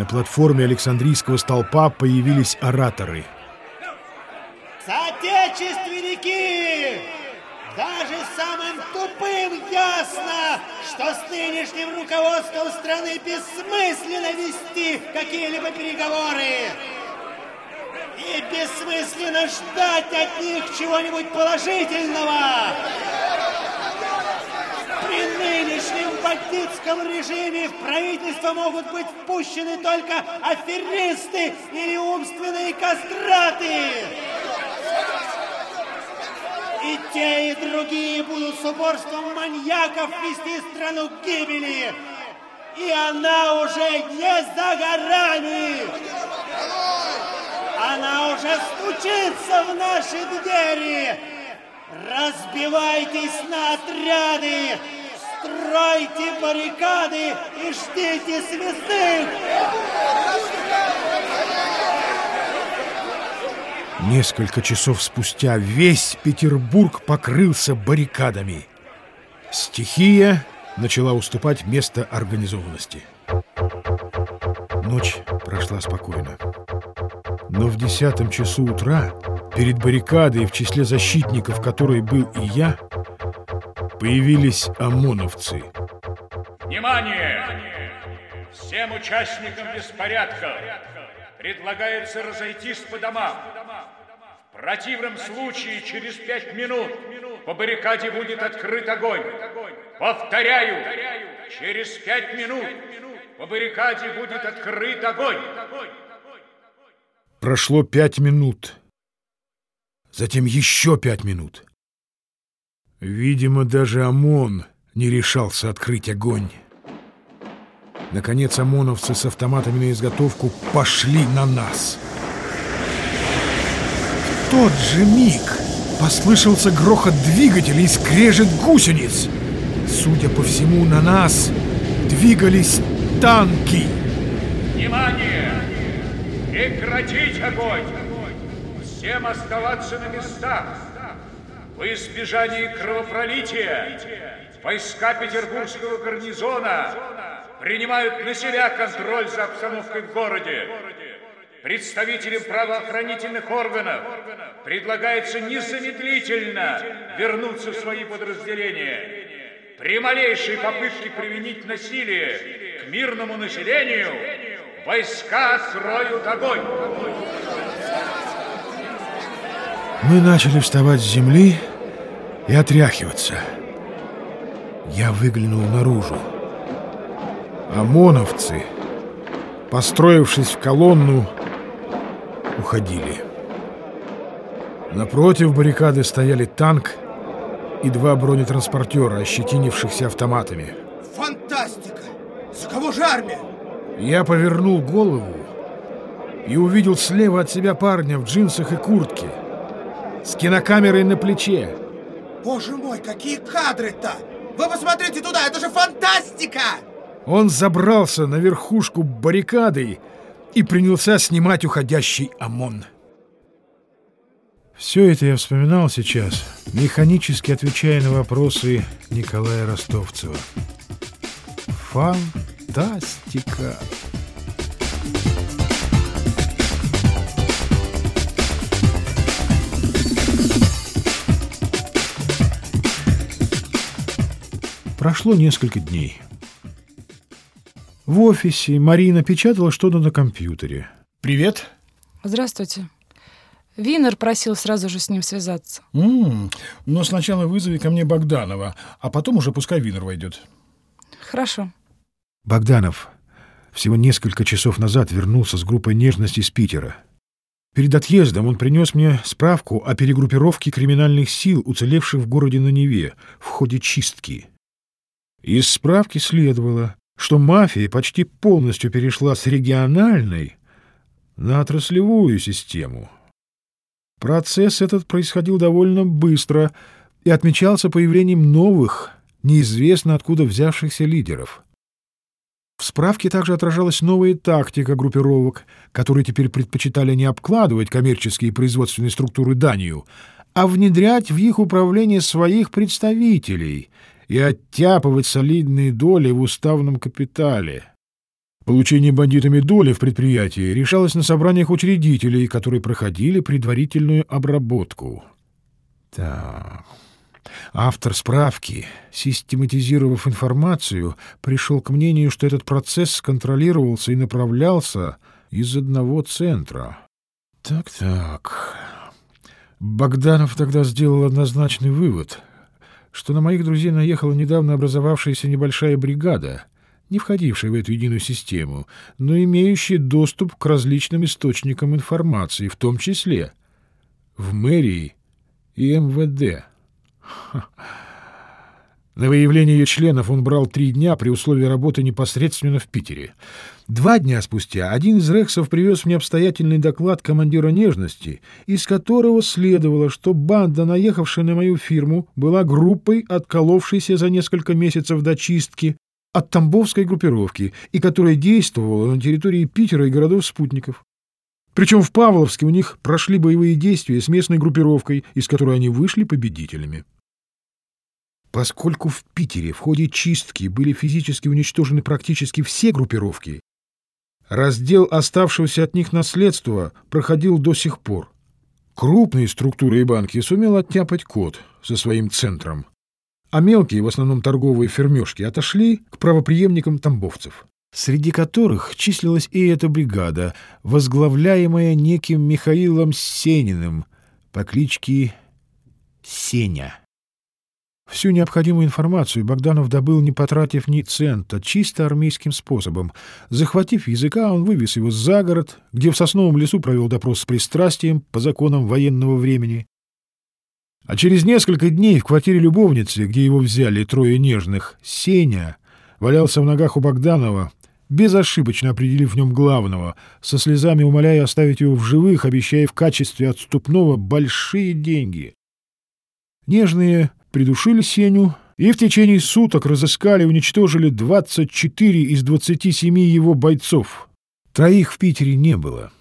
На платформе Александрийского столпа появились ораторы. Соотечественники! Даже самым тупым ясно, что с нынешним руководством страны бессмысленно вести какие-либо переговоры. И бессмысленно ждать от них чего-нибудь положительного. При нынешнем бандитском режиме в правительство могут быть впущены только аферисты или умственные кастраты. И те, и другие будут с упорством маньяков вести страну к гибели. И она уже не за горами. Она уже стучится в наши двери. Разбивайтесь на отряды, стройте баррикады и ждите свистых. Несколько часов спустя весь Петербург покрылся баррикадами. Стихия начала уступать место организованности. Ночь прошла спокойно. Но в десятом часу утра перед баррикадой, в числе защитников которой был и я, появились ОМОНовцы. Внимание! Всем участникам беспорядка предлагается разойтись по домам. В противном случае через пять минут по баррикаде будет открыт огонь. Повторяю, через пять минут по баррикаде будет открыт огонь. Прошло пять минут. Затем еще пять минут. Видимо, даже ОМОН не решался открыть огонь. Наконец ОМОНовцы с автоматами на изготовку пошли на нас. В тот же миг послышался грохот двигателя и скрежет гусениц. Судя по всему, на нас двигались танки. Внимание! Прекратить огонь! Всем оставаться на местах! Во избежание кровопролития войска Петербургского гарнизона принимают на себя контроль за обстановкой в городе. Представителям правоохранительных органов предлагается незамедлительно вернуться в свои подразделения. При малейшей попытке применить насилие к мирному населению войска откроют огонь. Мы начали вставать с земли и отряхиваться. Я выглянул наружу. ОМОНовцы, построившись в колонну, уходили. Напротив баррикады стояли танк и два бронетранспортера, ощетинившихся автоматами. Фантастика! За кого же армия? Я повернул голову и увидел слева от себя парня в джинсах и куртке с кинокамерой на плече. Боже мой, какие кадры-то! Вы посмотрите туда, это же фантастика! Он забрался на верхушку баррикады и принялся снимать уходящий ОМОН. Все это я вспоминал сейчас, механически отвечая на вопросы Николая Ростовцева. Фантастика! Прошло несколько дней. В офисе Марина печатала что-то на компьютере. «Привет!» Здравствуйте. Винер просил сразу же с ним связаться. М-м, но сначала вызови ко мне Богданова, а потом уже пускай Винер войдет. Хорошо. Богданов всего несколько часов назад вернулся с группой нежности из Питера. Перед отъездом он принес мне справку о перегруппировке криминальных сил, уцелевших в городе на Неве, в ходе чистки. Из справки следовало, что мафия почти полностью перешла с региональной на отраслевую систему. Процесс этот происходил довольно быстро и отмечался появлением новых, неизвестно откуда взявшихся лидеров. В справке также отражалась новая тактика группировок, которые теперь предпочитали не обкладывать коммерческие и производственные структуры данью, а внедрять в их управление своих представителей и оттяпывать солидные доли в уставном капитале. Получение бандитами доли в предприятии решалось на собраниях учредителей, которые проходили предварительную обработку. Так. Автор справки, систематизировав информацию, пришел к мнению, что этот процесс контролировался и направлялся из одного центра. Так-так. Богданов тогда сделал однозначный вывод, что на моих друзей наехала недавно образовавшаяся небольшая бригада, не входившая в эту единую систему, но имеющая доступ к различным источникам информации, в том числе в мэрии и МВД. Ха. На выявление ее членов он брал три дня при условии работы непосредственно в Питере. Два дня спустя один из рексов привез мне обстоятельный доклад командира нежности, из которого следовало, что банда, наехавшая на мою фирму, была группой, отколовшейся за несколько месяцев до чистки от Тамбовской группировки и которая действовала на территории Питера и городов-спутников. Причем в Павловске у них прошли боевые действия с местной группировкой, из которой они вышли победителями. Поскольку в Питере в ходе чистки были физически уничтожены практически все группировки, раздел оставшегося от них наследства проходил до сих пор. Крупные структуры и банки сумел оттяпать код со своим центром, а мелкие, в основном торговые фермешки, отошли к правоприемникам тамбовцев, среди которых числилась и эта бригада, возглавляемая неким Михаилом Сениным по кличке Сеня. Всю необходимую информацию Богданов добыл, не потратив ни цента, чисто армейским способом. Захватив языка, он вывез его за город, где в сосновом лесу провел допрос с пристрастием по законам военного времени. А через несколько дней в квартире любовницы, где его взяли трое нежных, Сеня валялся в ногах у Богданова, безошибочно определив в нем главного, со слезами умоляя оставить его в живых, обещая в качестве отступного большие деньги. Нежные придушили Сеню и в течение суток разыскали и уничтожили 24 из 27 его бойцов. Троих в Питере не было.